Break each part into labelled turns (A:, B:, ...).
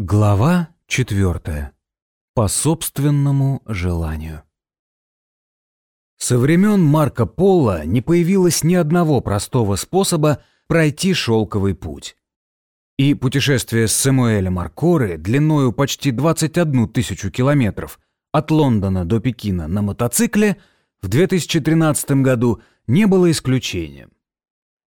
A: Глава четвертая. По собственному желанию. Со времен Марко Поло не появилось ни одного простого способа пройти шелковый путь. И путешествие с Самуэлем Аркоры длиною почти 21 тысячу километров от Лондона до Пекина на мотоцикле в 2013 году не было исключением.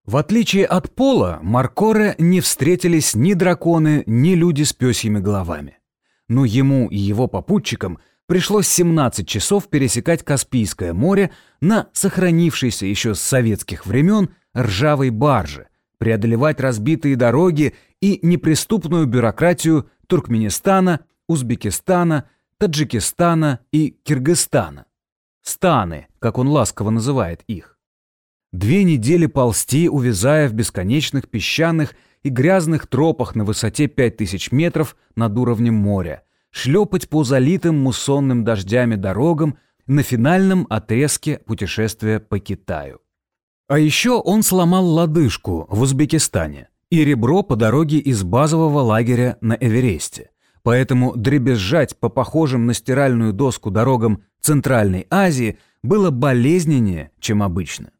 A: В отличие от Пола, Маркоре не встретились ни драконы, ни люди с пёсьими головами. Но ему и его попутчикам пришлось 17 часов пересекать Каспийское море на сохранившейся еще с советских времен ржавой барже, преодолевать разбитые дороги и неприступную бюрократию Туркменистана, Узбекистана, Таджикистана и Киргизстана. Станы, как он ласково называет их. Две недели ползти, увязая в бесконечных песчаных и грязных тропах на высоте 5000 метров над уровнем моря, шлепать по залитым муссонным дождями дорогам на финальном отрезке путешествия по Китаю. А еще он сломал лодыжку в Узбекистане и ребро по дороге из базового лагеря на Эвересте. Поэтому дребезжать по похожим на стиральную доску дорогам Центральной Азии было болезненнее, чем обычно.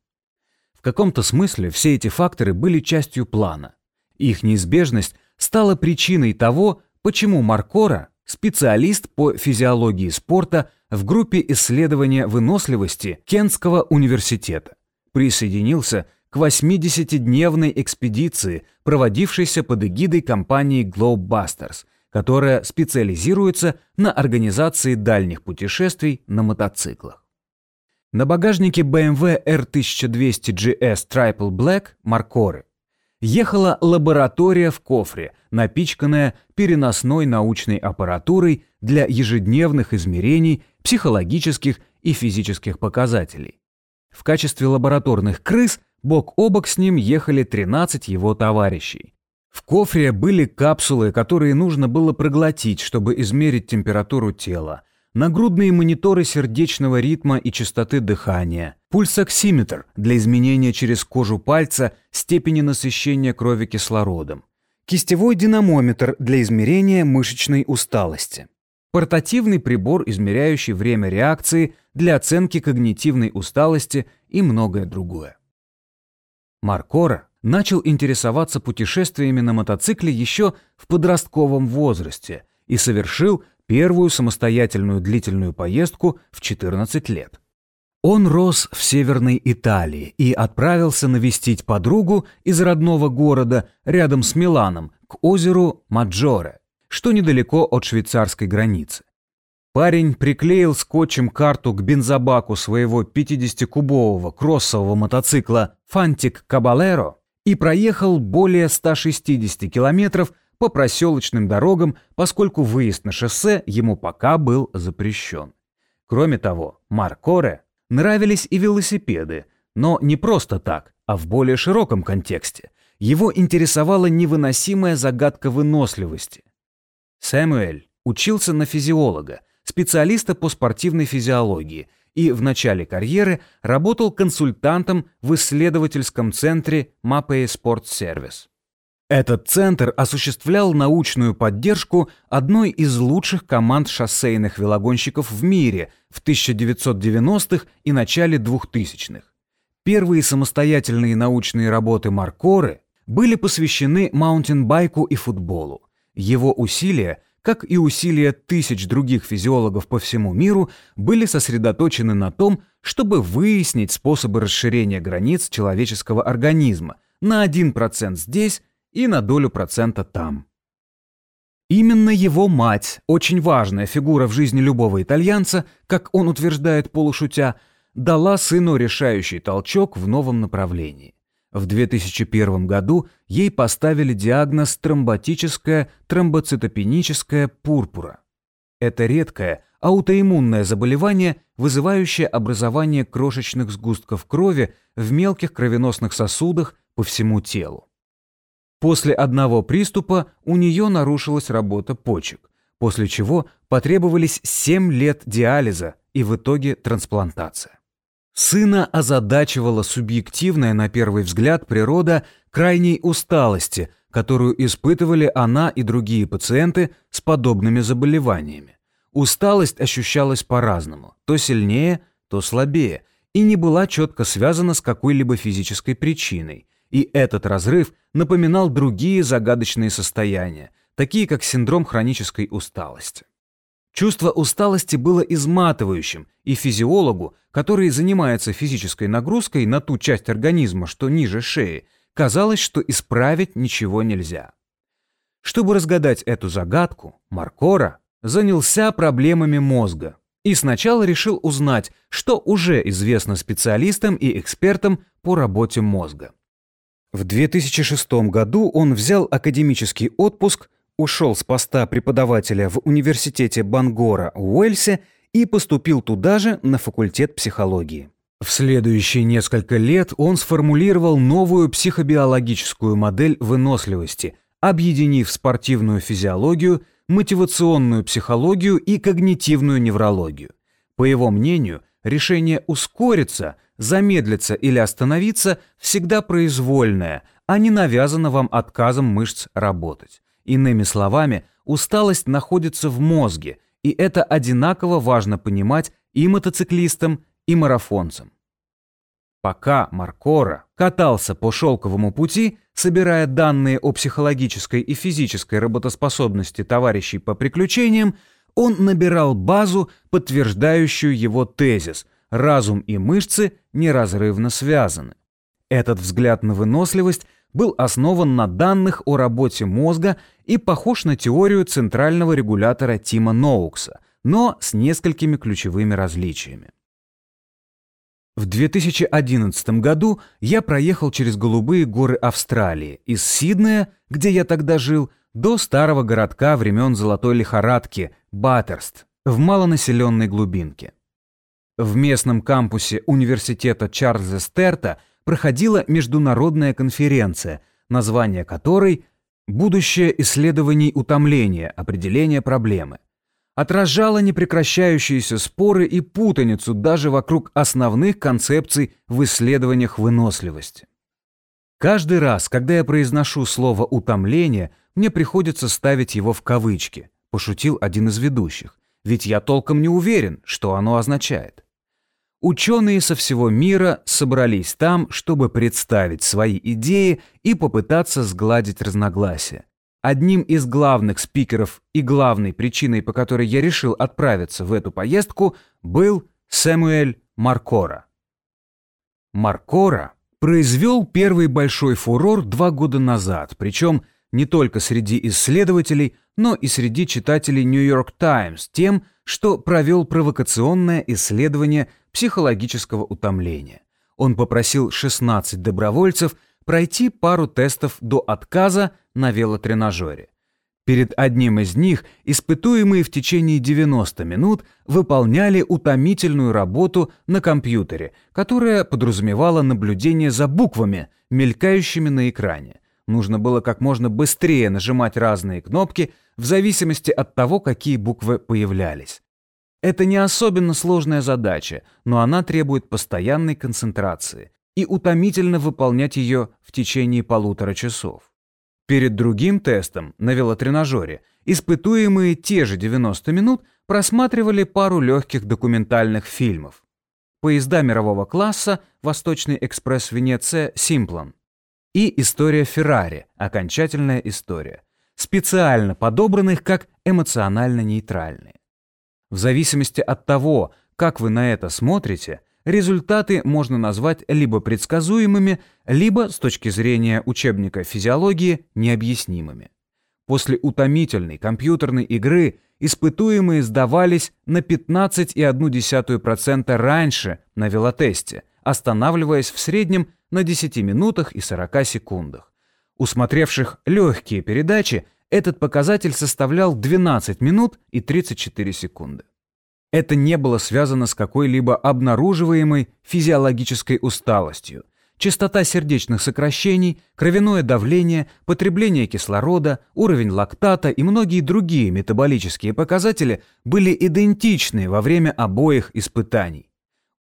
A: В каком-то смысле все эти факторы были частью плана. Их неизбежность стала причиной того, почему Маркора, специалист по физиологии спорта в группе исследования выносливости Кентского университета, присоединился к 80-дневной экспедиции, проводившейся под эгидой компании Globebusters, которая специализируется на организации дальних путешествий на мотоциклах. На багажнике BMW R1200 GS Triple Black Маркоры ехала лаборатория в кофре, напичканная переносной научной аппаратурой для ежедневных измерений психологических и физических показателей. В качестве лабораторных крыс бок о бок с ним ехали 13 его товарищей. В кофре были капсулы, которые нужно было проглотить, чтобы измерить температуру тела, нагрудные мониторы сердечного ритма и частоты дыхания, пульсоксиметр для изменения через кожу пальца степени насыщения крови кислородом, кистевой динамометр для измерения мышечной усталости, портативный прибор, измеряющий время реакции для оценки когнитивной усталости и многое другое. Маркора начал интересоваться путешествиями на мотоцикле еще в подростковом возрасте и совершил первую самостоятельную длительную поездку в 14 лет. Он рос в Северной Италии и отправился навестить подругу из родного города рядом с Миланом к озеру Маджоре, что недалеко от швейцарской границы. Парень приклеил скотчем карту к бензобаку своего 50-кубового кроссового мотоцикла «Фантик Кабалеро» и проехал более 160 километров по проселочным дорогам, поскольку выезд на шоссе ему пока был запрещен. Кроме того, Маркоре нравились и велосипеды, но не просто так, а в более широком контексте. Его интересовала невыносимая загадка выносливости. Сэмюэль учился на физиолога, специалиста по спортивной физиологии, и в начале карьеры работал консультантом в исследовательском центре Mapei Sport Service. Этот центр осуществлял научную поддержку одной из лучших команд шоссейных велогонщиков в мире в 1990-х и начале 2000-х. Первые самостоятельные научные работы Маркоры были посвящены маунтинбайку и футболу. Его усилия, как и усилия тысяч других физиологов по всему миру, были сосредоточены на том, чтобы выяснить способы расширения границ человеческого организма на 1% здесь и на долю процента там. Именно его мать, очень важная фигура в жизни любого итальянца, как он утверждает полушутя, дала сыну решающий толчок в новом направлении. В 2001 году ей поставили диагноз тромботическая тромбоцитопеническая пурпура. Это редкое аутоиммунное заболевание, вызывающее образование крошечных сгустков крови в мелких кровеносных сосудах по всему телу. После одного приступа у нее нарушилась работа почек, после чего потребовались 7 лет диализа и в итоге трансплантация. Сына озадачивала субъективная на первый взгляд природа крайней усталости, которую испытывали она и другие пациенты с подобными заболеваниями. Усталость ощущалась по-разному, то сильнее, то слабее, и не была четко связана с какой-либо физической причиной. И этот разрыв напоминал другие загадочные состояния, такие как синдром хронической усталости. Чувство усталости было изматывающим, и физиологу, который занимается физической нагрузкой на ту часть организма, что ниже шеи, казалось, что исправить ничего нельзя. Чтобы разгадать эту загадку, Маркора занялся проблемами мозга и сначала решил узнать, что уже известно специалистам и экспертам по работе мозга. В 2006 году он взял академический отпуск, ушел с поста преподавателя в университете Бангора Уэльсе и поступил туда же на факультет психологии. В следующие несколько лет он сформулировал новую психобиологическую модель выносливости, объединив спортивную физиологию, мотивационную психологию и когнитивную неврологию. По его мнению, решение ускориться, замедлиться или остановиться всегда произвольное, а не навязано вам отказом мышц работать. Иными словами, усталость находится в мозге, и это одинаково важно понимать и мотоциклистам, и марафонцам. Пока Маркора катался по шелковому пути, собирая данные о психологической и физической работоспособности товарищей по приключениям, он набирал базу, подтверждающую его тезис «разум и мышцы неразрывно связаны». Этот взгляд на выносливость был основан на данных о работе мозга и похож на теорию центрального регулятора Тима Ноукса, но с несколькими ключевыми различиями. В 2011 году я проехал через голубые горы Австралии, из Сиднея, где я тогда жил, до старого городка времен золотой лихорадки Баттерст в малонаселенной глубинке. В местном кампусе университета Чарльза Стерта проходила международная конференция, название которой «Будущее исследований утомления. Определение проблемы» отражала непрекращающиеся споры и путаницу даже вокруг основных концепций в исследованиях выносливости. Каждый раз, когда я произношу слово «утомление», мне приходится ставить его в кавычки, пошутил один из ведущих, ведь я толком не уверен, что оно означает. Ученые со всего мира собрались там, чтобы представить свои идеи и попытаться сгладить разногласия. Одним из главных спикеров и главной причиной, по которой я решил отправиться в эту поездку, был Сэмуэль Маркора. Маркора произвел первый большой фурор два года назад, причем не только среди исследователей, но и среди читателей York Times тем, что провел провокационное исследование психологического утомления. Он попросил 16 добровольцев – пройти пару тестов до отказа на велотренажере. Перед одним из них испытуемые в течение 90 минут выполняли утомительную работу на компьютере, которая подразумевала наблюдение за буквами, мелькающими на экране. Нужно было как можно быстрее нажимать разные кнопки в зависимости от того, какие буквы появлялись. Это не особенно сложная задача, но она требует постоянной концентрации и утомительно выполнять ее в течение полутора часов. Перед другим тестом на велотренажере испытуемые те же 90 минут просматривали пару легких документальных фильмов. Поезда мирового класса «Восточный экспресс Венеция» Симплан и «История Феррари. Окончательная история», специально подобранных как эмоционально нейтральные. В зависимости от того, как вы на это смотрите – результаты можно назвать либо предсказуемыми, либо, с точки зрения учебника физиологии, необъяснимыми. После утомительной компьютерной игры испытуемые сдавались на 15,1% раньше на велотесте, останавливаясь в среднем на 10 минутах и 40 секундах. У смотревших легкие передачи этот показатель составлял 12 минут и 34 секунды. Это не было связано с какой-либо обнаруживаемой физиологической усталостью. Частота сердечных сокращений, кровяное давление, потребление кислорода, уровень лактата и многие другие метаболические показатели были идентичны во время обоих испытаний.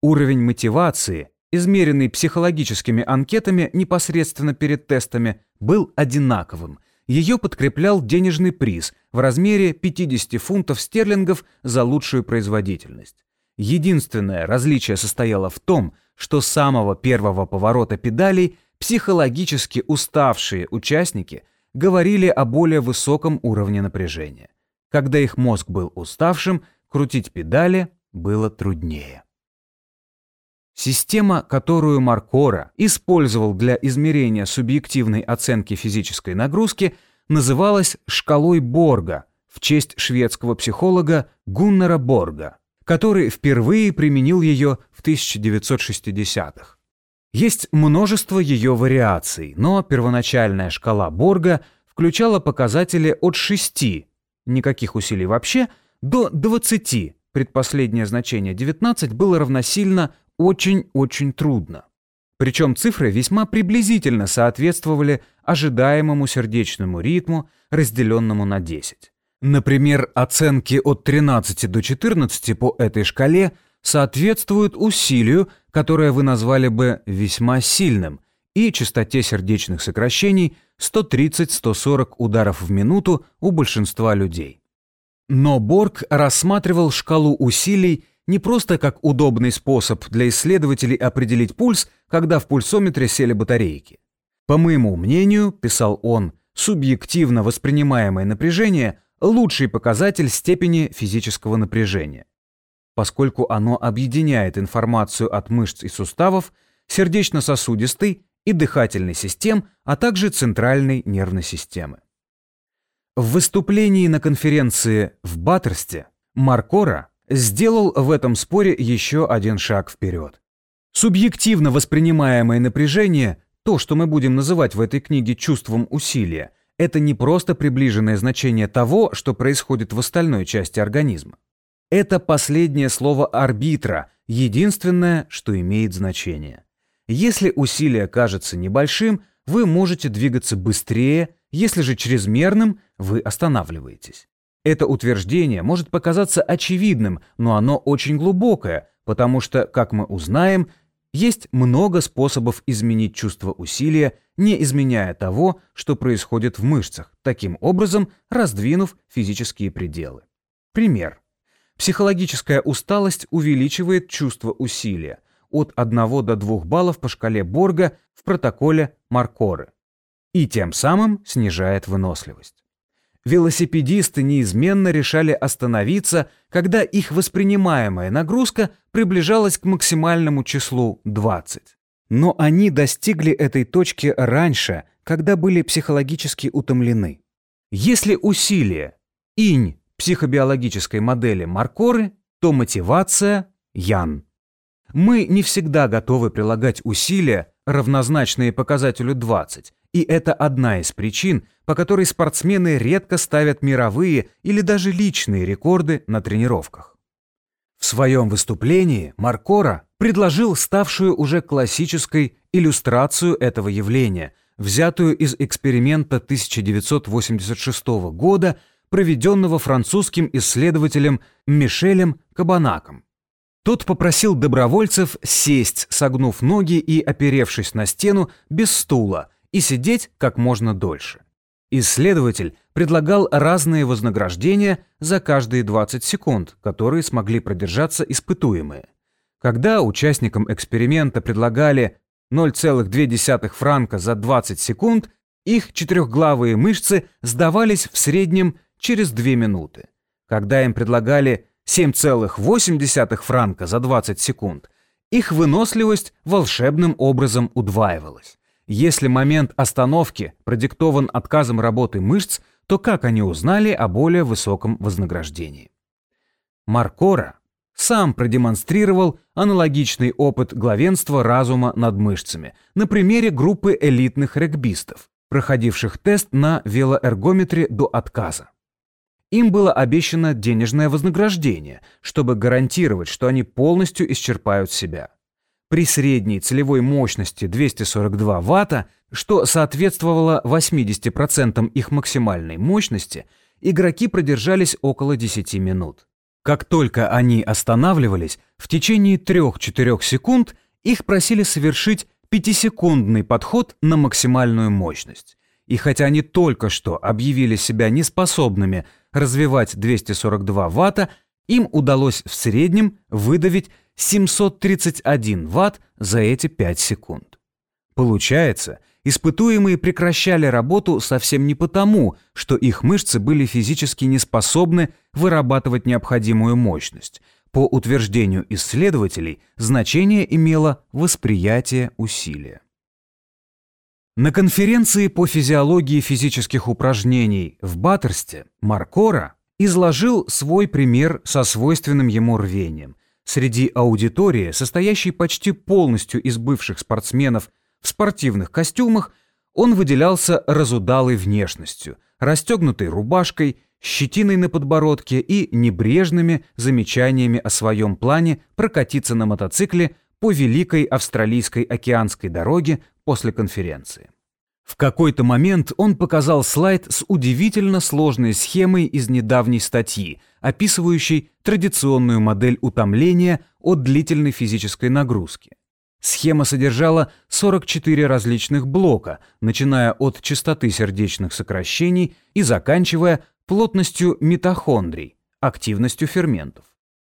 A: Уровень мотивации, измеренный психологическими анкетами непосредственно перед тестами, был одинаковым. Ее подкреплял денежный приз в размере 50 фунтов стерлингов за лучшую производительность. Единственное различие состояло в том, что с самого первого поворота педалей психологически уставшие участники говорили о более высоком уровне напряжения. Когда их мозг был уставшим, крутить педали было труднее. Система, которую Маркора использовал для измерения субъективной оценки физической нагрузки, называлась шкалой Борга в честь шведского психолога Гуннера Борга, который впервые применил ее в 1960-х. Есть множество ее вариаций, но первоначальная шкала Борга включала показатели от 6, никаких усилий вообще, до 20, предпоследнее значение 19 было равносильно очень-очень трудно. Причем цифры весьма приблизительно соответствовали ожидаемому сердечному ритму, разделенному на 10. Например, оценки от 13 до 14 по этой шкале соответствуют усилию, которое вы назвали бы весьма сильным, и частоте сердечных сокращений 130-140 ударов в минуту у большинства людей. Но Борг рассматривал шкалу усилий не просто как удобный способ для исследователей определить пульс, когда в пульсометре сели батарейки. По моему мнению, писал он, субъективно воспринимаемое напряжение – лучший показатель степени физического напряжения. Поскольку оно объединяет информацию от мышц и суставов, сердечно-сосудистой и дыхательной систем, а также центральной нервной системы. В выступлении на конференции в Баттерсте Маркора сделал в этом споре еще один шаг вперед. Субъективно воспринимаемое напряжение, то, что мы будем называть в этой книге чувством усилия, это не просто приближенное значение того, что происходит в остальной части организма. Это последнее слово арбитра, единственное, что имеет значение. Если усилие кажется небольшим, вы можете двигаться быстрее, если же чрезмерным, вы останавливаетесь. Это утверждение может показаться очевидным, но оно очень глубокое, потому что, как мы узнаем, есть много способов изменить чувство усилия, не изменяя того, что происходит в мышцах, таким образом раздвинув физические пределы. Пример. Психологическая усталость увеличивает чувство усилия от 1 до 2 баллов по шкале Борга в протоколе Маркоры и тем самым снижает выносливость велосипедисты неизменно решали остановиться, когда их воспринимаемая нагрузка приближалась к максимальному числу 20. Но они достигли этой точки раньше, когда были психологически утомлены. Если усилие – инь психобиологической модели Маркоры, то мотивация – ян. Мы не всегда готовы прилагать усилия, равнозначные показателю 20, и это одна из причин, по которой спортсмены редко ставят мировые или даже личные рекорды на тренировках. В своем выступлении Маркора предложил ставшую уже классической иллюстрацию этого явления, взятую из эксперимента 1986 года, проведенного французским исследователем Мишелем Кабанаком. Тот попросил добровольцев сесть, согнув ноги и оперевшись на стену без стула, и сидеть как можно дольше. Исследователь предлагал разные вознаграждения за каждые 20 секунд, которые смогли продержаться испытуемые. Когда участникам эксперимента предлагали 0,2 франка за 20 секунд, их четырехглавые мышцы сдавались в среднем через 2 минуты. Когда им предлагали 7,8 франка за 20 секунд, их выносливость волшебным образом удваивалась. Если момент остановки продиктован отказом работы мышц, то как они узнали о более высоком вознаграждении? Маркора сам продемонстрировал аналогичный опыт главенства разума над мышцами на примере группы элитных регбистов, проходивших тест на велоэргометре до отказа. Им было обещано денежное вознаграждение, чтобы гарантировать, что они полностью исчерпают себя при средней целевой мощности 242 Вт, что соответствовало 80% их максимальной мощности, игроки продержались около 10 минут. Как только они останавливались, в течение 3-4 секунд их просили совершить 5-секундный подход на максимальную мощность. И хотя они только что объявили себя неспособными развивать 242 ватта, им удалось в среднем выдавить 731 ватт за эти 5 секунд. Получается, испытуемые прекращали работу совсем не потому, что их мышцы были физически неспособны вырабатывать необходимую мощность. По утверждению исследователей, значение имело восприятие усилия. На конференции по физиологии физических упражнений в Баттерсте Маркора изложил свой пример со свойственным ему рвением. Среди аудитории, состоящей почти полностью из бывших спортсменов в спортивных костюмах, он выделялся разудалой внешностью, расстегнутой рубашкой, щетиной на подбородке и небрежными замечаниями о своем плане прокатиться на мотоцикле по Великой Австралийской океанской дороге после конференции. В какой-то момент он показал слайд с удивительно сложной схемой из недавней статьи, описывающей традиционную модель утомления от длительной физической нагрузки. Схема содержала 44 различных блока, начиная от частоты сердечных сокращений и заканчивая плотностью митохондрий, активностью ферментов.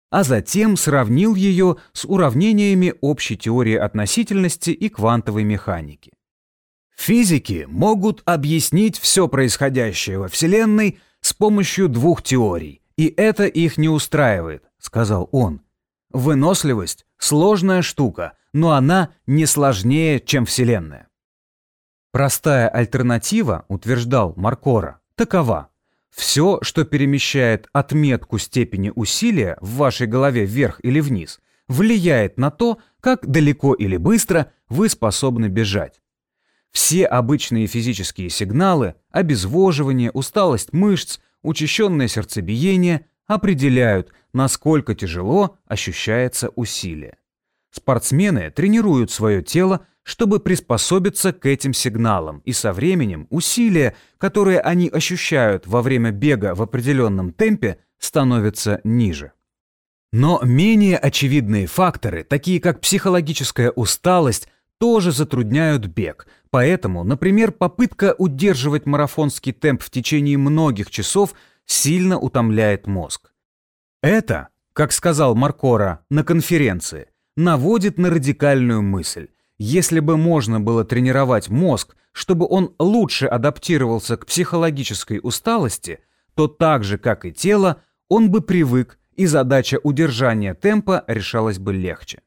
A: А затем сравнил ее с уравнениями общей теории относительности и квантовой механики. Физики могут объяснить все происходящее во Вселенной с помощью двух теорий, и это их не устраивает, сказал он. Выносливость – сложная штука, но она не сложнее, чем Вселенная. Простая альтернатива, утверждал Маркора, такова. Все, что перемещает отметку степени усилия в вашей голове вверх или вниз, влияет на то, как далеко или быстро вы способны бежать. Все обычные физические сигналы, обезвоживание, усталость мышц, учащенное сердцебиение определяют, насколько тяжело ощущается усилие. Спортсмены тренируют свое тело, чтобы приспособиться к этим сигналам, и со временем усилия, которые они ощущают во время бега в определенном темпе, становятся ниже. Но менее очевидные факторы, такие как психологическая усталость, тоже затрудняют бег, поэтому, например, попытка удерживать марафонский темп в течение многих часов сильно утомляет мозг. Это, как сказал Маркора на конференции, наводит на радикальную мысль. Если бы можно было тренировать мозг, чтобы он лучше адаптировался к психологической усталости, то так же, как и тело, он бы привык, и задача удержания темпа решалась бы легче.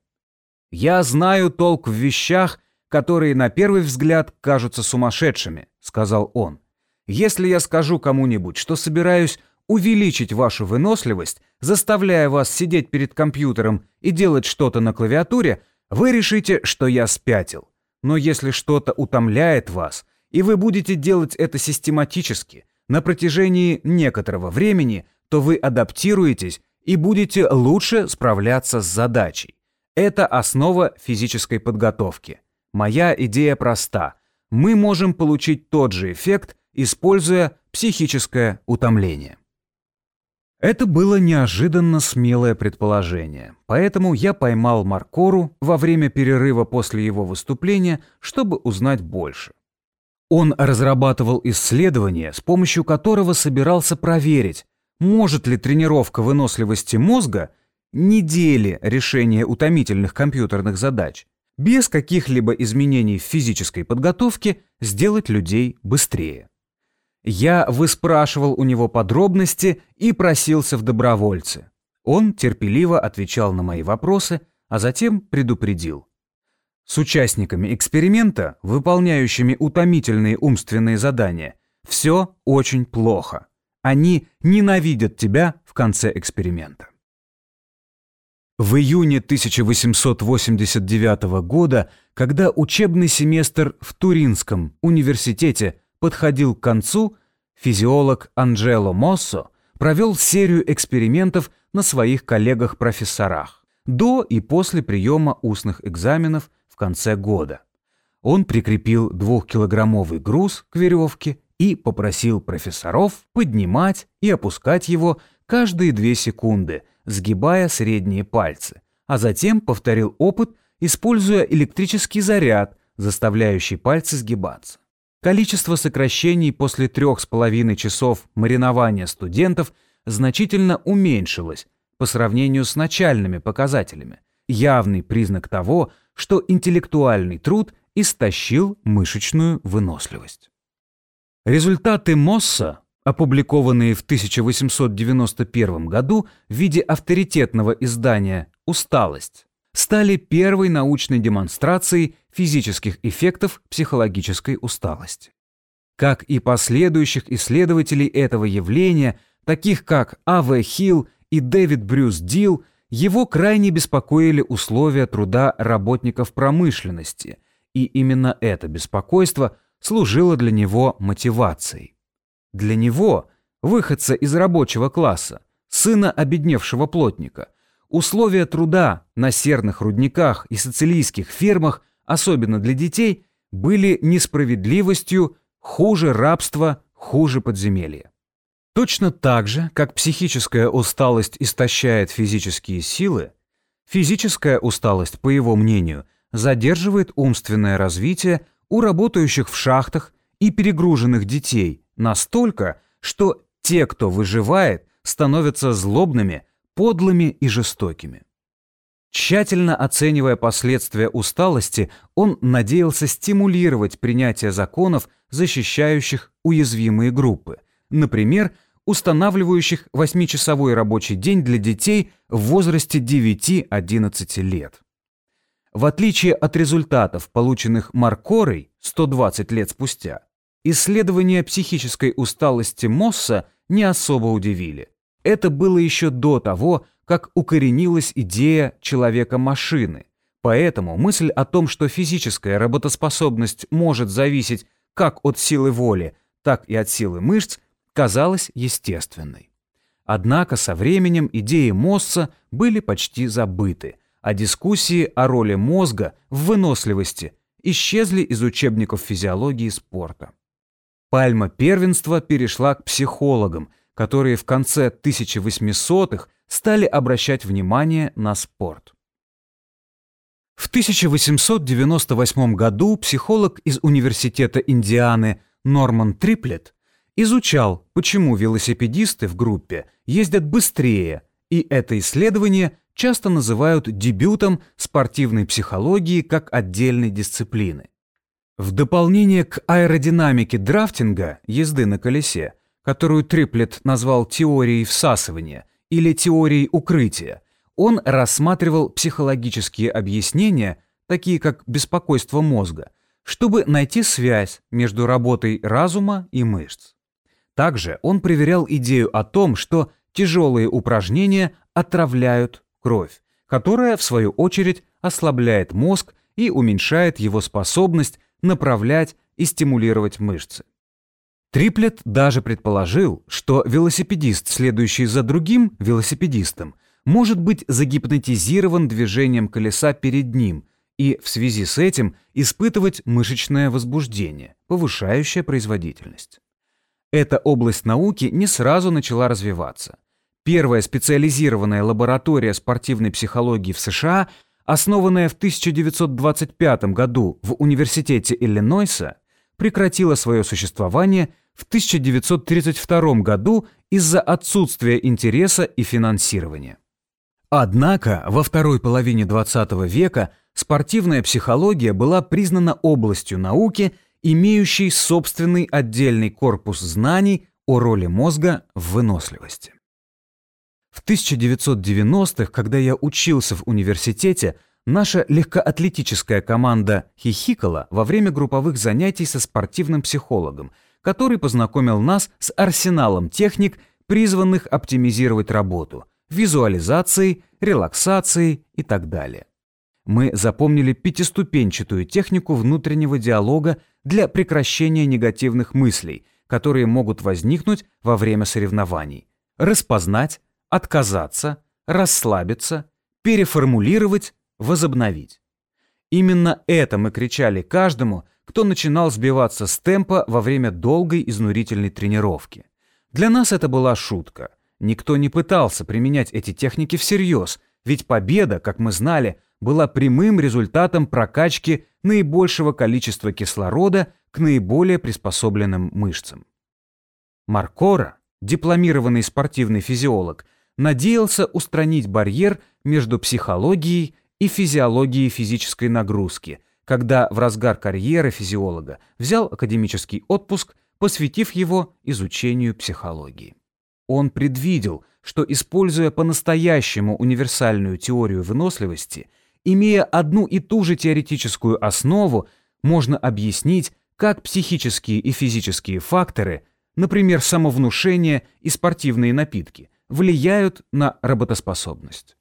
A: «Я знаю толк в вещах, которые на первый взгляд кажутся сумасшедшими», — сказал он. «Если я скажу кому-нибудь, что собираюсь увеличить вашу выносливость, заставляя вас сидеть перед компьютером и делать что-то на клавиатуре, вы решите, что я спятил. Но если что-то утомляет вас, и вы будете делать это систематически, на протяжении некоторого времени, то вы адаптируетесь и будете лучше справляться с задачей. Это основа физической подготовки. Моя идея проста. Мы можем получить тот же эффект, используя психическое утомление. Это было неожиданно смелое предположение, поэтому я поймал Маркору во время перерыва после его выступления, чтобы узнать больше. Он разрабатывал исследование, с помощью которого собирался проверить, может ли тренировка выносливости мозга – недели решения утомительных компьютерных задач, без каких-либо изменений в физической подготовке сделать людей быстрее. Я выспрашивал у него подробности и просился в добровольцы. Он терпеливо отвечал на мои вопросы, а затем предупредил. С участниками эксперимента, выполняющими утомительные умственные задания, все очень плохо. Они ненавидят тебя в конце эксперимента. В июне 1889 года, когда учебный семестр в Туринском университете подходил к концу, физиолог Анджело Моссо провел серию экспериментов на своих коллегах-профессорах до и после приема устных экзаменов в конце года. Он прикрепил двухкилограммовый груз к веревке и попросил профессоров поднимать и опускать его каждые две секунды – сгибая средние пальцы, а затем повторил опыт, используя электрический заряд, заставляющий пальцы сгибаться. количество сокращений после трех с половиной часов маринования студентов значительно уменьшилось по сравнению с начальными показателями, явный признак того, что интеллектуальный труд истощил мышечную выносливость. Результаты Мосса, опубликованные в 1891 году в виде авторитетного издания «Усталость», стали первой научной демонстрацией физических эффектов психологической усталости. Как и последующих исследователей этого явления, таких как А.В. Хилл и Дэвид Брюс Дилл, его крайне беспокоили условия труда работников промышленности, и именно это беспокойство служило для него мотивацией. Для него, выходца из рабочего класса, сына обедневшего плотника, условия труда на серных рудниках и сицилийских фермах, особенно для детей, были несправедливостью, хуже рабства, хуже подземелья. Точно так же, как психическая усталость истощает физические силы, физическая усталость, по его мнению, задерживает умственное развитие у работающих в шахтах и перегруженных детей настолько, что те, кто выживает, становятся злобными, подлыми и жестокими. Тщательно оценивая последствия усталости, он надеялся стимулировать принятие законов, защищающих уязвимые группы, например, устанавливающих 8-часовой рабочий день для детей в возрасте 9-11 лет. В отличие от результатов, полученных Маркорой 120 лет спустя, исследования психической усталости Мосса не особо удивили. Это было еще до того, как укоренилась идея человека-машины. Поэтому мысль о том, что физическая работоспособность может зависеть как от силы воли, так и от силы мышц, казалась естественной. Однако со временем идеи Мосса были почти забыты, а дискуссии о роли мозга в выносливости исчезли из учебников физиологии спорта. Пальма первенства перешла к психологам, которые в конце 1800-х стали обращать внимание на спорт. В 1898 году психолог из Университета Индианы Норман Триплет изучал, почему велосипедисты в группе ездят быстрее, и это исследование часто называют дебютом спортивной психологии как отдельной дисциплины. В дополнение к аэродинамике драфтинга, езды на колесе, которую Триплет назвал теорией всасывания или теорией укрытия, он рассматривал психологические объяснения, такие как беспокойство мозга, чтобы найти связь между работой разума и мышц. Также он проверял идею о том, что тяжелые упражнения отравляют кровь, которая, в свою очередь, ослабляет мозг и уменьшает его способность направлять и стимулировать мышцы. Триплет даже предположил, что велосипедист, следующий за другим велосипедистом, может быть загипнотизирован движением колеса перед ним и в связи с этим испытывать мышечное возбуждение, повышающее производительность. Эта область науки не сразу начала развиваться. Первая специализированная лаборатория спортивной психологии в США, основанная в 1925 году в Университете Иллинойса, прекратила свое существование в 1932 году из-за отсутствия интереса и финансирования. Однако во второй половине XX века спортивная психология была признана областью науки – имеющий собственный отдельный корпус знаний о роли мозга в выносливости. В 1990-х, когда я учился в университете, наша легкоатлетическая команда хихикала во время групповых занятий со спортивным психологом, который познакомил нас с арсеналом техник, призванных оптимизировать работу, визуализацией, релаксацией и так далее. Мы запомнили пятиступенчатую технику внутреннего диалога для прекращения негативных мыслей, которые могут возникнуть во время соревнований. Распознать, отказаться, расслабиться, переформулировать, возобновить. Именно это мы кричали каждому, кто начинал сбиваться с темпа во время долгой изнурительной тренировки. Для нас это была шутка. Никто не пытался применять эти техники всерьез, ведь победа, как мы знали, была прямым результатом прокачки наибольшего количества кислорода, к наиболее приспособленным мышцам. Маркора, дипломированный спортивный физиолог, надеялся устранить барьер между психологией и физиологией физической нагрузки, когда в разгар карьеры физиолога взял академический отпуск, посвятив его изучению психологии. Он предвидел, что, используя по-настоящему универсальную теорию выносливости, имея одну и ту же теоретическую основу, можно объяснить, как психические и физические факторы, например, самовнушение и спортивные напитки, влияют на работоспособность.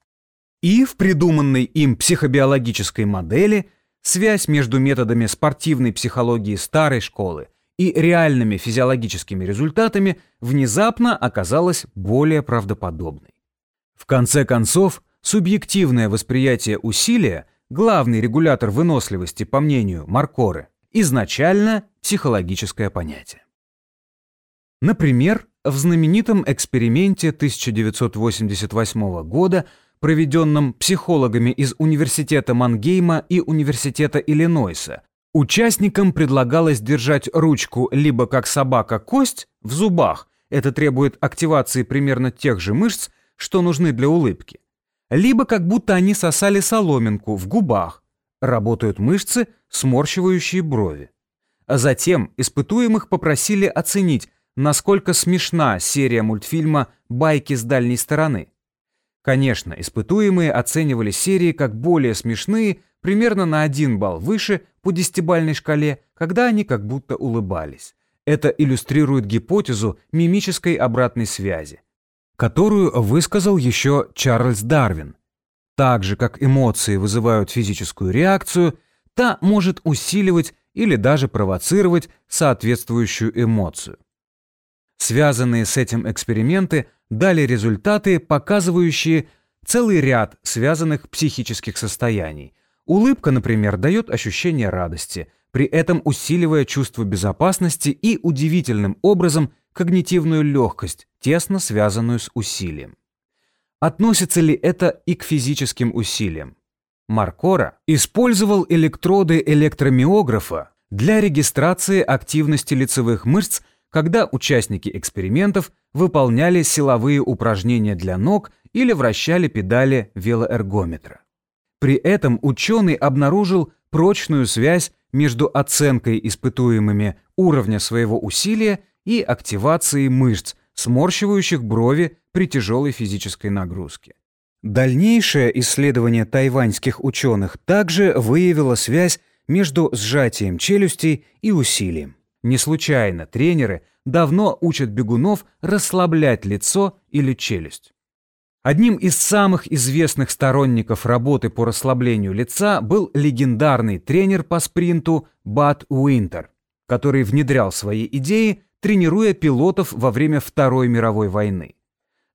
A: И в придуманной им психобиологической модели связь между методами спортивной психологии старой школы и реальными физиологическими результатами внезапно оказалась более правдоподобной. В конце концов, субъективное восприятие усилия, главный регулятор выносливости, по мнению Маркоры, изначально психологическое понятие. Например, в знаменитом эксперименте 1988 года, проведенном психологами из Университета Мангейма и Университета Иллинойса, участникам предлагалось держать ручку либо как собака-кость в зубах, это требует активации примерно тех же мышц, что нужны для улыбки, либо как будто они сосали соломинку в губах, работают мышцы, сморщивающие брови. А затем испытуемых попросили оценить, насколько смешна серия мультфильма «Байки с дальней стороны». Конечно, испытуемые оценивали серии как более смешные примерно на один балл выше по десятибальной шкале, когда они как будто улыбались. Это иллюстрирует гипотезу мимической обратной связи, которую высказал еще Чарльз Дарвин. Так же, как эмоции вызывают физическую реакцию, та может усиливать или даже провоцировать соответствующую эмоцию. Связанные с этим эксперименты дали результаты, показывающие целый ряд связанных психических состояний. Улыбка, например, дает ощущение радости, при этом усиливая чувство безопасности и удивительным образом когнитивную легкость, тесно связанную с усилием. Относится ли это и к физическим усилиям? Маркора использовал электроды электромиографа для регистрации активности лицевых мышц когда участники экспериментов выполняли силовые упражнения для ног или вращали педали велоэргометра. При этом ученый обнаружил прочную связь между оценкой испытуемыми уровня своего усилия и активацией мышц, сморщивающих брови при тяжелой физической нагрузке. Дальнейшее исследование тайваньских ученых также выявило связь между сжатием челюстей и усилием. Не случайно тренеры давно учат бегунов расслаблять лицо или челюсть. Одним из самых известных сторонников работы по расслаблению лица был легендарный тренер по спринту Бат Уинтер, который внедрял свои идеи, тренируя пилотов во время Второй мировой войны.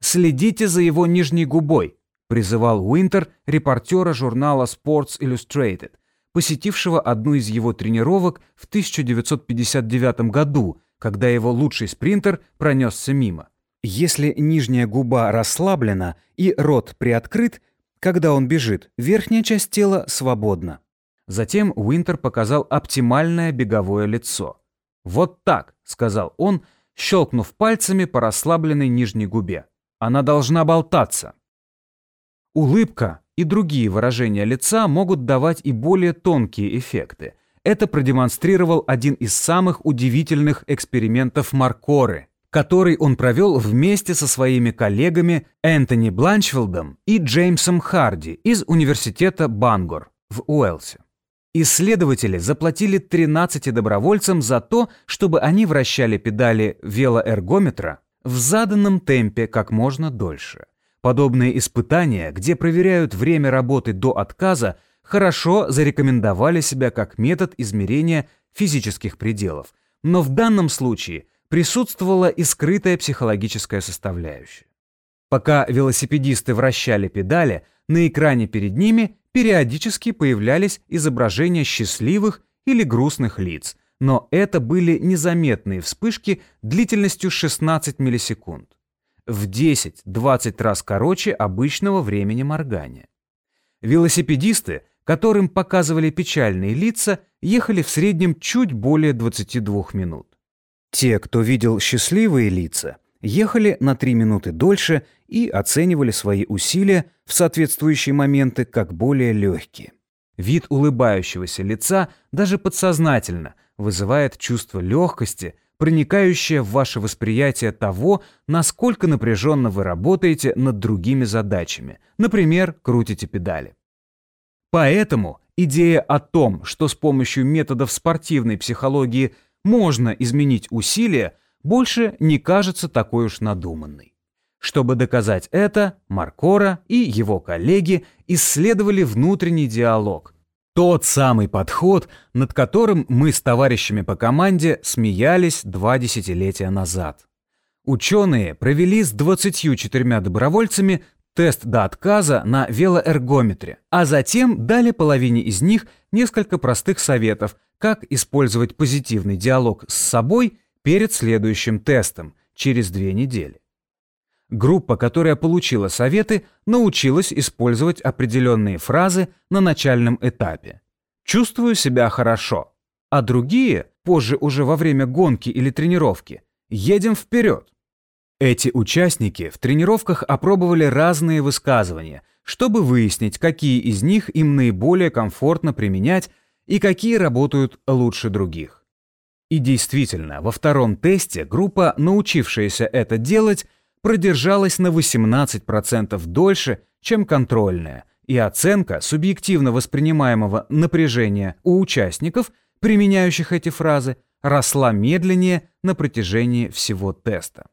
A: «Следите за его нижней губой», призывал Уинтер репортера журнала Sports Illustrated, посетившего одну из его тренировок в 1959 году, когда его лучший спринтер пронесся мимо. Если нижняя губа расслаблена и рот приоткрыт, когда он бежит, верхняя часть тела свободна. Затем Уинтер показал оптимальное беговое лицо. «Вот так», — сказал он, щелкнув пальцами по расслабленной нижней губе. «Она должна болтаться». Улыбка и другие выражения лица могут давать и более тонкие эффекты. Это продемонстрировал один из самых удивительных экспериментов Маркоры, который он провел вместе со своими коллегами Энтони Бланчфилдом и Джеймсом Харди из университета Бангор в Уэлсе. Исследователи заплатили 13 добровольцам за то, чтобы они вращали педали велоэргометра в заданном темпе как можно дольше – Подобные испытания, где проверяют время работы до отказа, хорошо зарекомендовали себя как метод измерения физических пределов. Но в данном случае присутствовала и скрытая психологическая составляющая. Пока велосипедисты вращали педали, на экране перед ними периодически появлялись изображения счастливых или грустных лиц, но это были незаметные вспышки длительностью 16 миллисекунд в 10-20 раз короче обычного времени моргания. Велосипедисты, которым показывали печальные лица, ехали в среднем чуть более 22 минут. Те, кто видел счастливые лица, ехали на 3 минуты дольше и оценивали свои усилия в соответствующие моменты как более легкие. Вид улыбающегося лица даже подсознательно вызывает чувство легкости, проникающее в ваше восприятие того, насколько напряженно вы работаете над другими задачами, например, крутите педали. Поэтому идея о том, что с помощью методов спортивной психологии можно изменить усилия, больше не кажется такой уж надуманной. Чтобы доказать это, Маркора и его коллеги исследовали внутренний диалог. Тот самый подход, над которым мы с товарищами по команде смеялись два десятилетия назад. Ученые провели с 24 добровольцами тест до отказа на велоэргометре, а затем дали половине из них несколько простых советов, как использовать позитивный диалог с собой перед следующим тестом через две недели. Группа, которая получила советы, научилась использовать определенные фразы на начальном этапе. «Чувствую себя хорошо», а другие, позже уже во время гонки или тренировки, «едем вперед». Эти участники в тренировках опробовали разные высказывания, чтобы выяснить, какие из них им наиболее комфортно применять и какие работают лучше других. И действительно, во втором тесте группа, научившаяся это делать, продержалась на 18% дольше, чем контрольная, и оценка субъективно воспринимаемого напряжения у участников, применяющих эти фразы, росла медленнее на протяжении всего теста.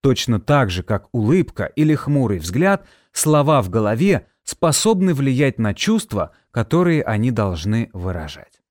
A: Точно так же, как улыбка или хмурый взгляд, слова в голове способны влиять на чувства, которые они должны выражать.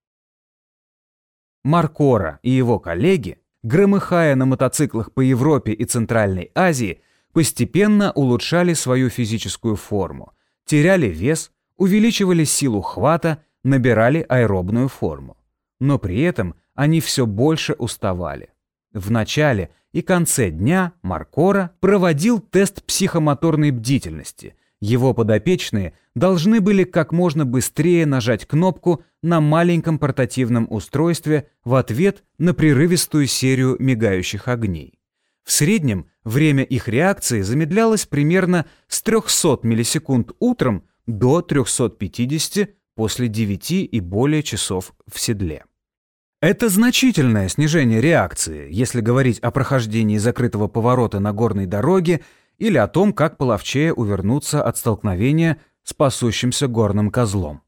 A: Маркора и его коллеги, громыхая на мотоциклах по Европе и Центральной Азии, постепенно улучшали свою физическую форму, теряли вес, увеличивали силу хвата, набирали аэробную форму. Но при этом они все больше уставали. В начале и конце дня Маркора проводил тест психомоторной бдительности. Его подопечные должны были как можно быстрее нажать кнопку на маленьком портативном устройстве в ответ на прерывистую серию мигающих огней. В среднем время их реакции замедлялось примерно с 300 миллисекунд утром до 350 после 9 и более часов в седле. Это значительное снижение реакции, если говорить о прохождении закрытого поворота на горной дороге или о том, как половчее увернуться от столкновения с пасущимся горным козлом.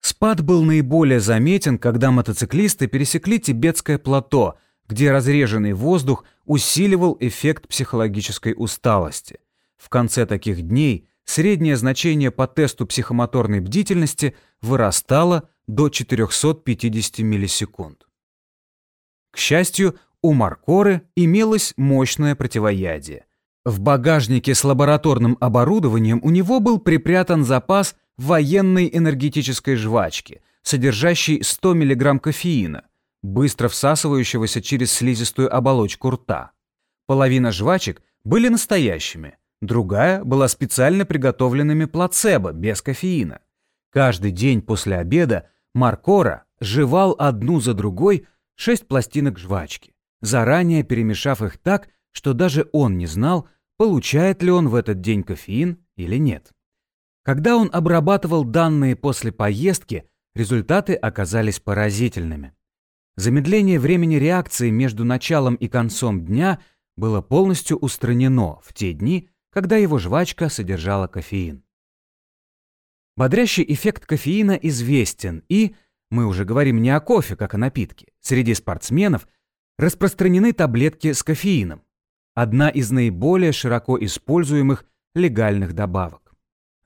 A: Спад был наиболее заметен, когда мотоциклисты пересекли тибетское плато, где разреженный воздух усиливал эффект психологической усталости. В конце таких дней среднее значение по тесту психомоторной бдительности вырастало до 450 миллисекунд. К счастью, у Маркоры имелось мощное противоядие. В багажнике с лабораторным оборудованием у него был припрятан запас военной энергетической жвачки, содержащей 100 мг кофеина, быстро всасывающегося через слизистую оболочку рта. Половина жвачек были настоящими, другая была специально приготовленными плацебо без кофеина. Каждый день после обеда Маркора жевал одну за другой шесть пластинок жвачки, заранее перемешав их так, что даже он не знал, получает ли он в этот день кофеин или нет. Когда он обрабатывал данные после поездки, результаты оказались поразительными. Замедление времени реакции между началом и концом дня было полностью устранено в те дни, когда его жвачка содержала кофеин. Бодрящий эффект кофеина известен и, мы уже говорим не о кофе, как о напитке, среди спортсменов распространены таблетки с кофеином, одна из наиболее широко используемых легальных добавок.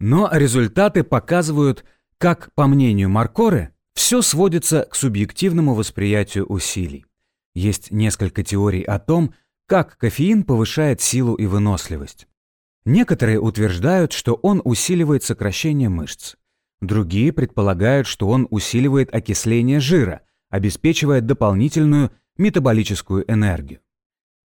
A: Но результаты показывают, как, по мнению Маркоре, все сводится к субъективному восприятию усилий. Есть несколько теорий о том, как кофеин повышает силу и выносливость. Некоторые утверждают, что он усиливает сокращение мышц. Другие предполагают, что он усиливает окисление жира, обеспечивая дополнительную метаболическую энергию.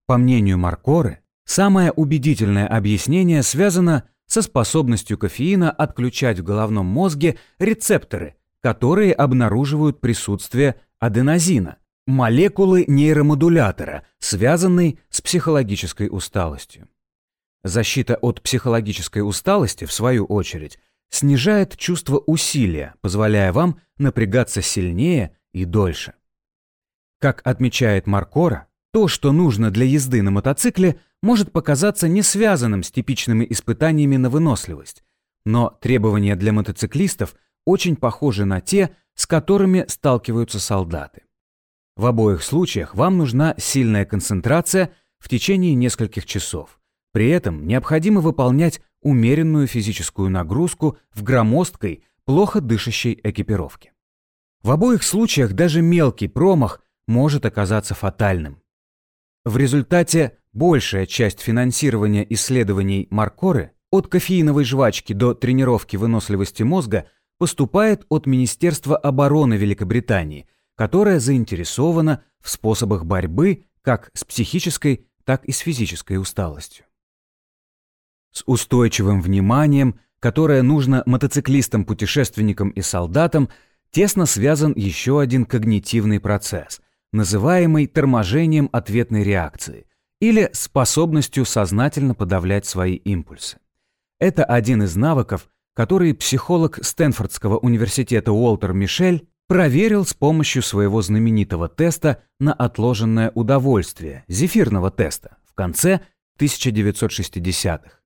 A: По мнению Маркоры, самое убедительное объяснение связано со способностью кофеина отключать в головном мозге рецепторы, которые обнаруживают присутствие аденозина, молекулы нейромодулятора, связанной с психологической усталостью. Защита от психологической усталости, в свою очередь, снижает чувство усилия, позволяя вам напрягаться сильнее и дольше. Как отмечает Маркора, то, что нужно для езды на мотоцикле, может показаться не связанным с типичными испытаниями на выносливость, но требования для мотоциклистов очень похожи на те, с которыми сталкиваются солдаты. В обоих случаях вам нужна сильная концентрация в течение нескольких часов. При этом необходимо выполнять умеренную физическую нагрузку в громоздкой, плохо дышащей экипировке. В обоих случаях даже мелкий промах может оказаться фатальным. В результате большая часть финансирования исследований Маркоры от кофеиновой жвачки до тренировки выносливости мозга поступает от Министерства обороны Великобритании – которая заинтересована в способах борьбы как с психической, так и с физической усталостью. С устойчивым вниманием, которое нужно мотоциклистам-путешественникам и солдатам, тесно связан еще один когнитивный процесс, называемый торможением ответной реакции или способностью сознательно подавлять свои импульсы. Это один из навыков, который психолог Стэнфордского университета Уолтер Мишель проверил с помощью своего знаменитого теста на отложенное удовольствие, зефирного теста, в конце 1960-х.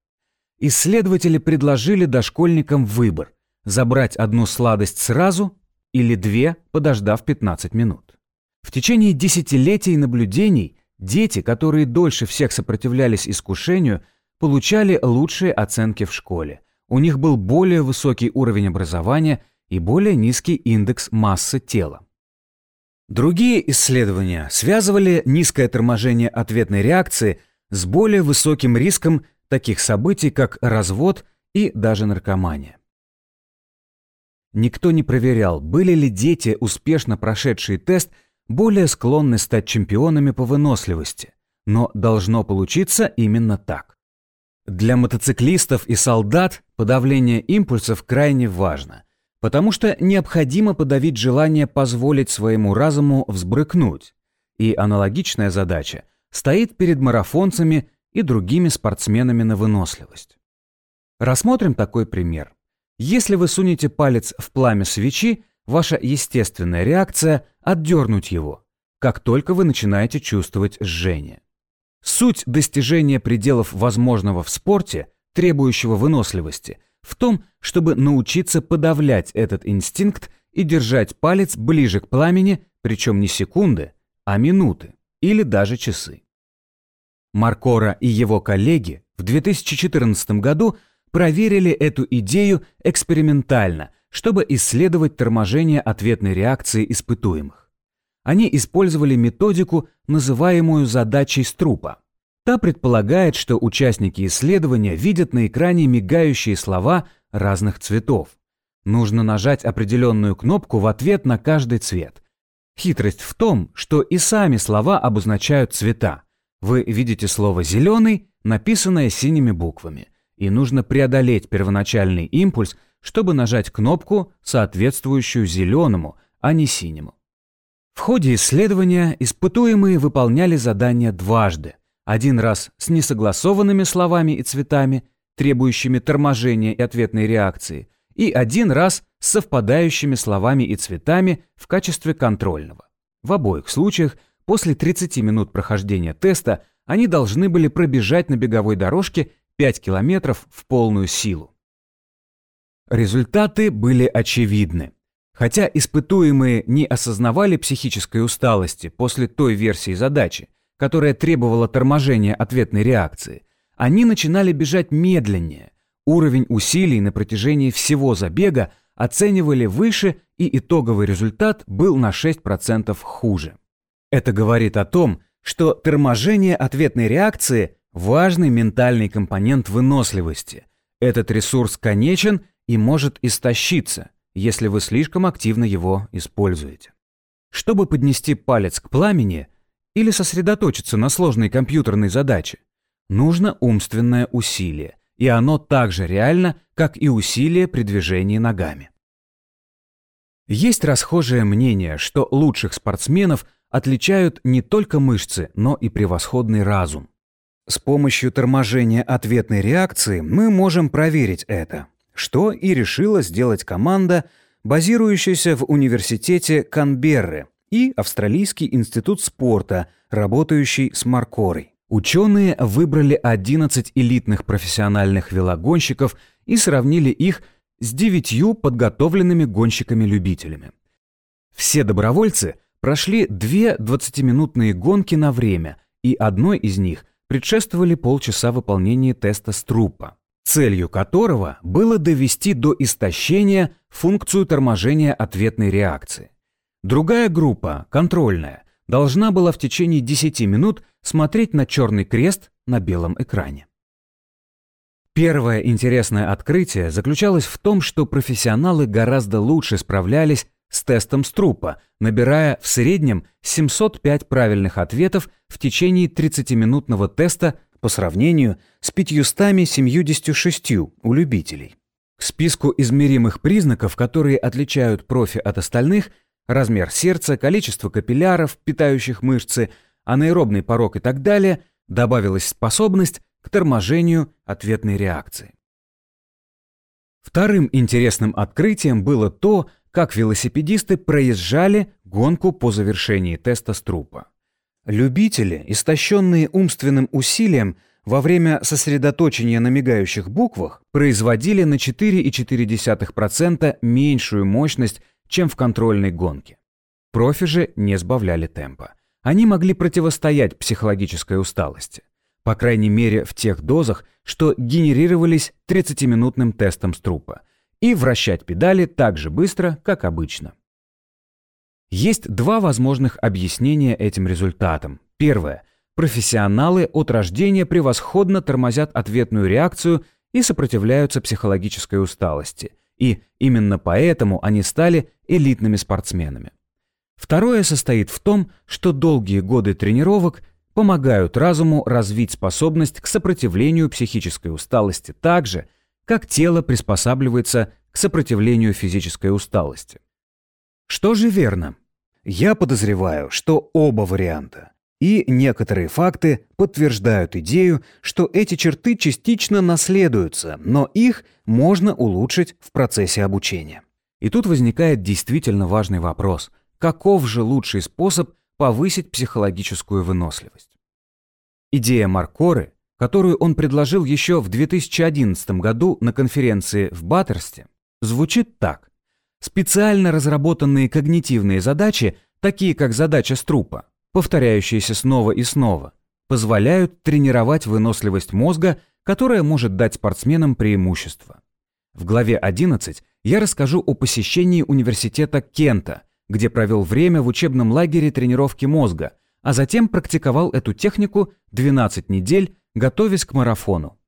A: Исследователи предложили дошкольникам выбор – забрать одну сладость сразу или две, подождав 15 минут. В течение десятилетий наблюдений дети, которые дольше всех сопротивлялись искушению, получали лучшие оценки в школе. У них был более высокий уровень образования и более низкий индекс массы тела. Другие исследования связывали низкое торможение ответной реакции с более высоким риском таких событий, как развод и даже наркомания. Никто не проверял, были ли дети, успешно прошедшие тест, более склонны стать чемпионами по выносливости, но должно получиться именно так. Для мотоциклистов и солдат подавление импульсов крайне важно – Потому что необходимо подавить желание позволить своему разуму взбрыкнуть. И аналогичная задача стоит перед марафонцами и другими спортсменами на выносливость. Рассмотрим такой пример. Если вы сунете палец в пламя свечи, ваша естественная реакция – отдернуть его, как только вы начинаете чувствовать жжение. Суть достижения пределов возможного в спорте, требующего выносливости – в том, чтобы научиться подавлять этот инстинкт и держать палец ближе к пламени, причем не секунды, а минуты или даже часы. Маркора и его коллеги в 2014 году проверили эту идею экспериментально, чтобы исследовать торможение ответной реакции испытуемых. Они использовали методику, называемую задачей Струпа. Та предполагает, что участники исследования видят на экране мигающие слова разных цветов. Нужно нажать определенную кнопку в ответ на каждый цвет. Хитрость в том, что и сами слова обозначают цвета. Вы видите слово «зеленый», написанное синими буквами, и нужно преодолеть первоначальный импульс, чтобы нажать кнопку, соответствующую зеленому, а не синему. В ходе исследования испытуемые выполняли задание дважды. Один раз с несогласованными словами и цветами, требующими торможения и ответной реакции, и один раз с совпадающими словами и цветами в качестве контрольного. В обоих случаях после 30 минут прохождения теста они должны были пробежать на беговой дорожке 5 километров в полную силу. Результаты были очевидны. Хотя испытуемые не осознавали психической усталости после той версии задачи, которая требовала торможения ответной реакции, они начинали бежать медленнее. Уровень усилий на протяжении всего забега оценивали выше, и итоговый результат был на 6% хуже. Это говорит о том, что торможение ответной реакции – важный ментальный компонент выносливости. Этот ресурс конечен и может истощиться, если вы слишком активно его используете. Чтобы поднести палец к пламени, или сосредоточиться на сложной компьютерной задаче, нужно умственное усилие, и оно так же реально, как и усилие при движении ногами. Есть расхожее мнение, что лучших спортсменов отличают не только мышцы, но и превосходный разум. С помощью торможения ответной реакции мы можем проверить это, что и решила сделать команда, базирующаяся в университете Канберры и Австралийский институт спорта, работающий с Маркорой. Ученые выбрали 11 элитных профессиональных велогонщиков и сравнили их с девятью подготовленными гонщиками-любителями. Все добровольцы прошли две 20-минутные гонки на время, и одной из них предшествовали полчаса выполнения теста Струпа, целью которого было довести до истощения функцию торможения ответной реакции. Другая группа, контрольная, должна была в течение 10 минут смотреть на черный крест на белом экране. Первое интересное открытие заключалось в том, что профессионалы гораздо лучше справлялись с тестом Струпа, набирая в среднем 705 правильных ответов в течение 30-минутного теста по сравнению с 576 у любителей. К списку измеримых признаков, которые отличают профи от остальных, размер сердца, количество капилляров, питающих мышцы, анаэробный порог и так далее, добавилась способность к торможению ответной реакции. Вторым интересным открытием было то, как велосипедисты проезжали гонку по завершении теста Струпа. Любители, истощенные умственным усилием, во время сосредоточения на мигающих буквах производили на 4,4% меньшую мощность, чем в контрольной гонке. Профи же не сбавляли темпа. Они могли противостоять психологической усталости по крайней мере в тех дозах, что генерировались 30-минутным тестом струпа, и вращать педали так же быстро, как обычно. Есть два возможных объяснения этим результатам. Первое. Профессионалы от рождения превосходно тормозят ответную реакцию и сопротивляются психологической усталости, и именно поэтому они стали элитными спортсменами. Второе состоит в том, что долгие годы тренировок помогают разуму развить способность к сопротивлению психической усталости так же, как тело приспосабливается к сопротивлению физической усталости. Что же верно? Я подозреваю, что оба варианта. И некоторые факты подтверждают идею, что эти черты частично наследуются, но их можно улучшить в процессе обучения. И тут возникает действительно важный вопрос. Каков же лучший способ повысить психологическую выносливость. Идея Маркоры, которую он предложил еще в 2011 году на конференции в Баттерсте, звучит так. Специально разработанные когнитивные задачи, такие как задача Струпа, повторяющиеся снова и снова, позволяют тренировать выносливость мозга, которая может дать спортсменам преимущество. В главе 11 я расскажу о посещении университета Кента – где провел время в учебном лагере тренировки мозга, а затем практиковал эту технику 12 недель, готовясь к марафону.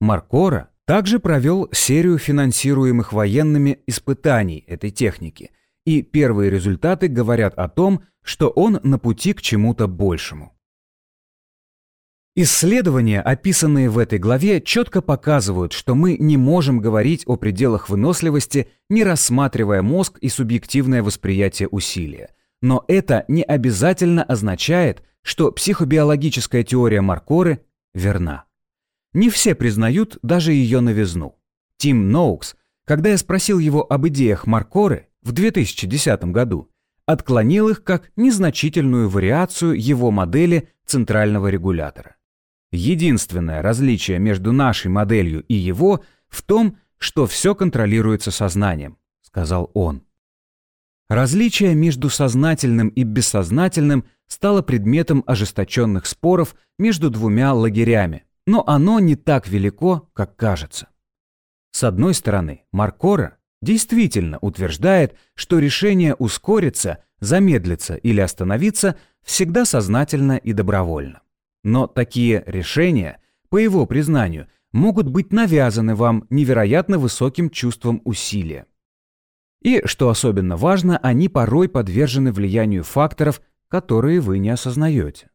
A: Маркора также провел серию финансируемых военными испытаний этой техники, и первые результаты говорят о том, что он на пути к чему-то большему. Исследования, описанные в этой главе, четко показывают, что мы не можем говорить о пределах выносливости, не рассматривая мозг и субъективное восприятие усилия. Но это не обязательно означает, что психобиологическая теория Маркоры верна. Не все признают даже ее новизну. Тим Ноукс, когда я спросил его об идеях Маркоры в 2010 году, отклонил их как незначительную вариацию его модели центрального регулятора. Единственное различие между нашей моделью и его в том, что все контролируется сознанием, сказал он. Различие между сознательным и бессознательным стало предметом ожесточенных споров между двумя лагерями, но оно не так велико, как кажется. С одной стороны, Маркора действительно утверждает, что решение ускориться, замедлиться или остановиться всегда сознательно и добровольно. Но такие решения, по его признанию, могут быть навязаны вам невероятно высоким чувством усилия. И, что особенно важно, они порой подвержены влиянию факторов, которые вы не осознаете.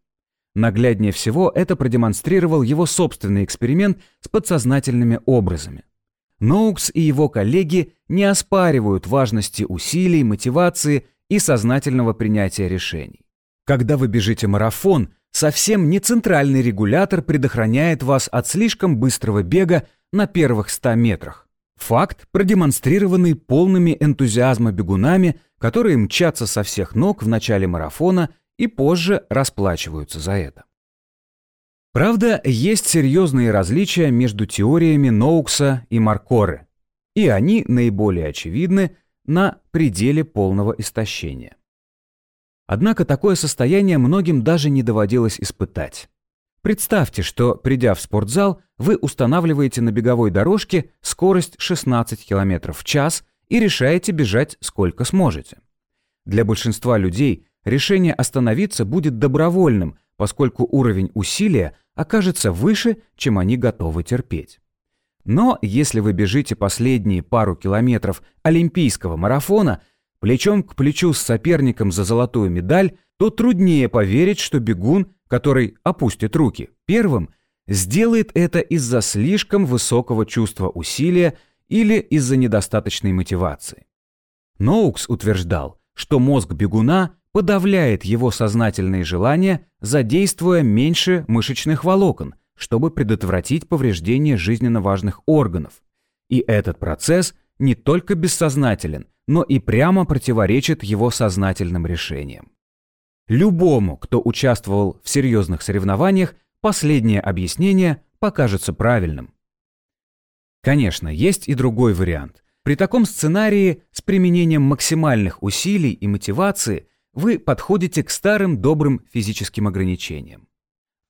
A: Нагляднее всего это продемонстрировал его собственный эксперимент с подсознательными образами. Ноукс и его коллеги не оспаривают важности усилий, мотивации и сознательного принятия решений. Когда вы бежите марафон, совсем не центральный регулятор предохраняет вас от слишком быстрого бега на первых 100 метрах. Факт, продемонстрированный полными энтузиазма бегунами, которые мчатся со всех ног в начале марафона и позже расплачиваются за это. Правда, есть серьезные различия между теориями Ноукса и Маркоры, и они наиболее очевидны на пределе полного истощения. Однако такое состояние многим даже не доводилось испытать. Представьте, что, придя в спортзал, вы устанавливаете на беговой дорожке скорость 16 км в час и решаете бежать сколько сможете. Для большинства людей решение остановиться будет добровольным, поскольку уровень усилия окажется выше, чем они готовы терпеть. Но если вы бежите последние пару километров олимпийского марафона плечом к плечу с соперником за золотую медаль, то труднее поверить, что бегун который опустит руки первым, сделает это из-за слишком высокого чувства усилия или из-за недостаточной мотивации. Ноукс утверждал, что мозг бегуна подавляет его сознательные желания, задействуя меньше мышечных волокон, чтобы предотвратить повреждение жизненно важных органов. И этот процесс не только бессознателен, но и прямо противоречит его сознательным решениям. Любому, кто участвовал в серьезных соревнованиях, последнее объяснение покажется правильным. Конечно, есть и другой вариант. При таком сценарии с применением максимальных усилий и мотивации вы подходите к старым добрым физическим ограничениям.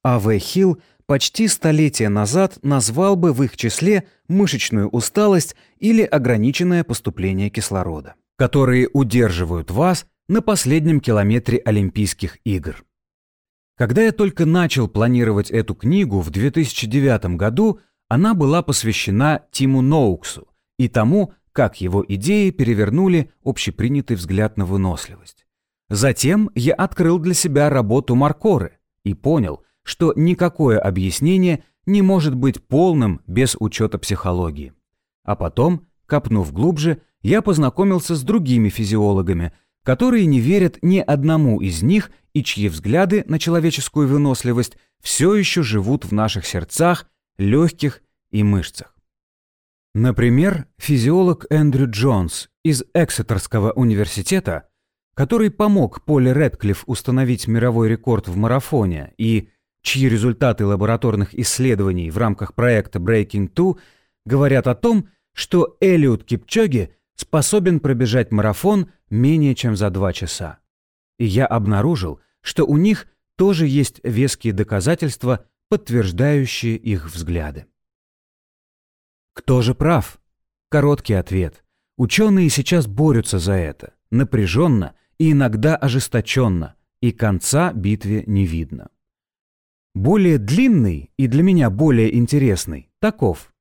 A: А.В. Хилл почти столетие назад назвал бы в их числе мышечную усталость или ограниченное поступление кислорода, которые удерживают вас на последнем километре Олимпийских игр. Когда я только начал планировать эту книгу в 2009 году, она была посвящена Тиму Ноуксу и тому, как его идеи перевернули общепринятый взгляд на выносливость. Затем я открыл для себя работу Маркоры и понял, что никакое объяснение не может быть полным без учета психологии. А потом, копнув глубже, я познакомился с другими физиологами – которые не верят ни одному из них и чьи взгляды на человеческую выносливость все еще живут в наших сердцах, легких и мышцах. Например, физиолог Эндрю Джонс из Эксетерского университета, который помог Поле Редклифф установить мировой рекорд в марафоне и чьи результаты лабораторных исследований в рамках проекта Breaking Two говорят о том, что Элиот Кипчоги способен пробежать марафон менее чем за два часа. И я обнаружил, что у них тоже есть веские доказательства, подтверждающие их взгляды. Кто же прав? Короткий ответ. Ученые сейчас борются за это, напряженно и иногда ожесточенно, и конца битве не видно. Более длинный и для меня более интересный таков.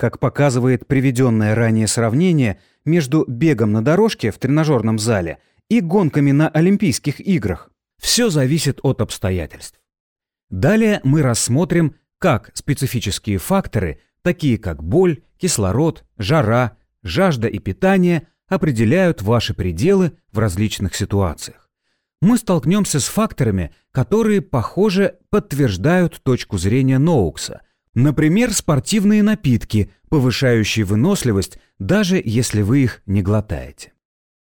A: Как показывает приведенное ранее сравнение между бегом на дорожке в тренажерном зале и гонками на Олимпийских играх, все зависит от обстоятельств. Далее мы рассмотрим, как специфические факторы, такие как боль, кислород, жара, жажда и питание, определяют ваши пределы в различных ситуациях. Мы столкнемся с факторами, которые, похоже, подтверждают точку зрения Ноукса – Например, спортивные напитки, повышающие выносливость, даже если вы их не глотаете.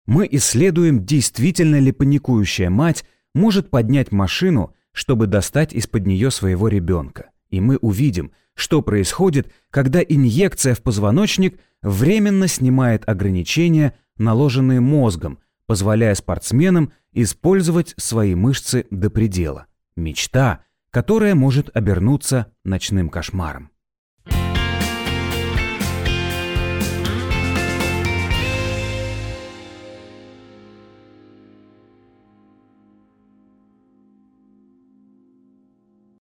A: Мы исследуем, действительно ли паникующая мать может поднять машину, чтобы достать из-под нее своего ребенка. И мы увидим, что происходит, когда инъекция в позвоночник временно снимает ограничения, наложенные мозгом, позволяя спортсменам использовать свои мышцы до предела. Мечта, которая может обернуться ночным кошмаром.